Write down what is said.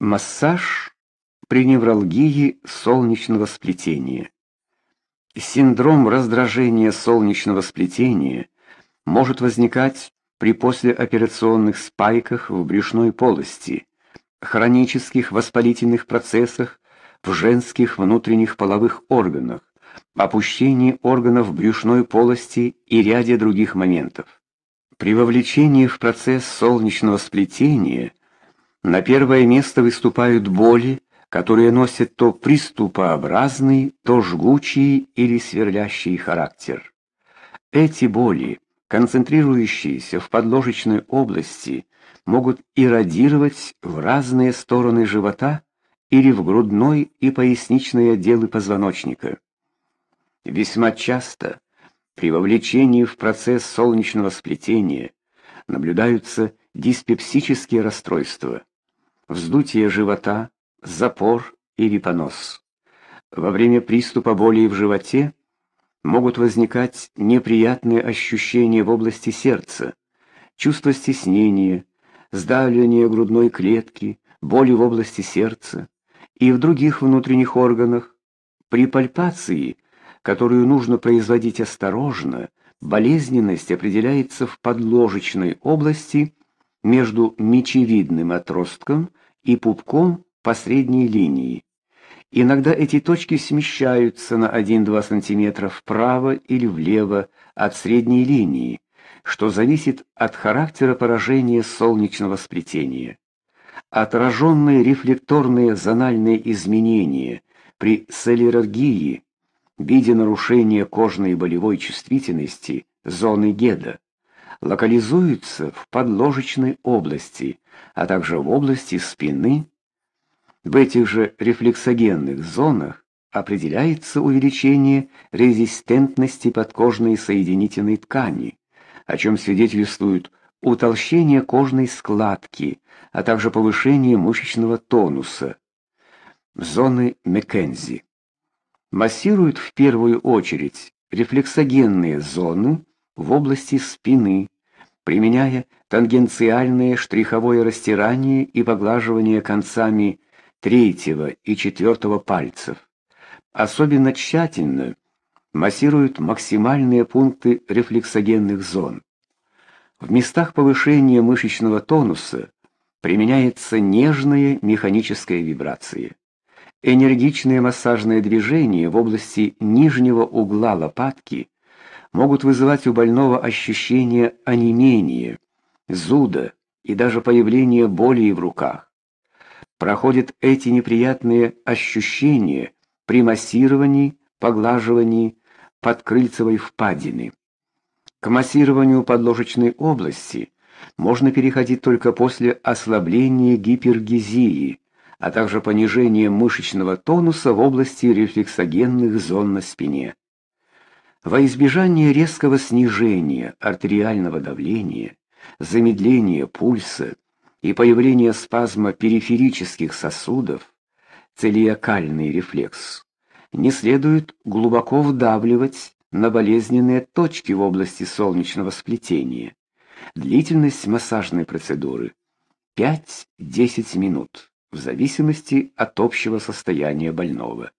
Массаж при невралгии солнечного сплетения. Синдром раздражения солнечного сплетения может возникать при послеоперационных спайках в брюшной полости, хронических воспалительных процессах в женских внутренних половых органах, опущении органов брюшной полости и ряде других моментов. При вовлечении в процесс солнечного сплетения – на первое место выступают боли, которые носят то приступообразный, то жгучий или сверлящий характер. Эти боли, концентрирующиеся в подложечной области, могут иррадировать в разные стороны живота или в грудной и поясничные отделы позвоночника. Весьма часто при вовлечении в процесс солнечного сплетения наблюдаются диспепсические расстройства вздутие живота, запор или понос. Во время приступа боли в животе могут возникать неприятные ощущения в области сердца, чувство стеснения, сдавливание грудной клетки, боли в области сердца и в других внутренних органах. При пальпации, которую нужно производить осторожно, болезненность определяется в подложечной области между мечевидным отростком и пупком по средней линии. Иногда эти точки смещаются на 1-2 см вправо или влево от средней линии, что зависит от характера поражения солнечного сплетения. Отраженные рефлекторные зональные изменения при солераргии в виде нарушения кожной болевой чувствительности зоны Геда локализуются в подложечной области, а также в области спины. В этих же рефлексогенных зонах определяется увеличение резистентности подкожной соединительной ткани, о чем свидетельствует утолщение кожной складки, а также повышение мышечного тонуса. Зоны Маккензи массируют в первую очередь рефлексогенные зоны в области спины, применяя тангенциальное штриховое растирание и поглаживание концами третьего и четвертого пальцев. Особенно тщательно массируют максимальные пункты рефлексогенных зон. В местах повышения мышечного тонуса применяется нежная механическая вибрация. Энергичные массажные движения в области нижнего угла лопатки могут вызывать у больного ощущение онемения, зуда и даже появление боли в руках. Проходят эти неприятные ощущения при массировании, поглаживании подкрыльцевой впадины. К массированию подложечной области можно переходить только после ослабления гипергезии, а также понижения мышечного тонуса в области рефлексогенных зон на спине. Во избежание резкого снижения артериального давления, замедления пульса и появления спазма периферических сосудов, целиакальный рефлекс, не следует глубоко вдавливать на болезненные точки в области солнечного сплетения. Длительность массажной процедуры 5-10 минут в зависимости от общего состояния больного.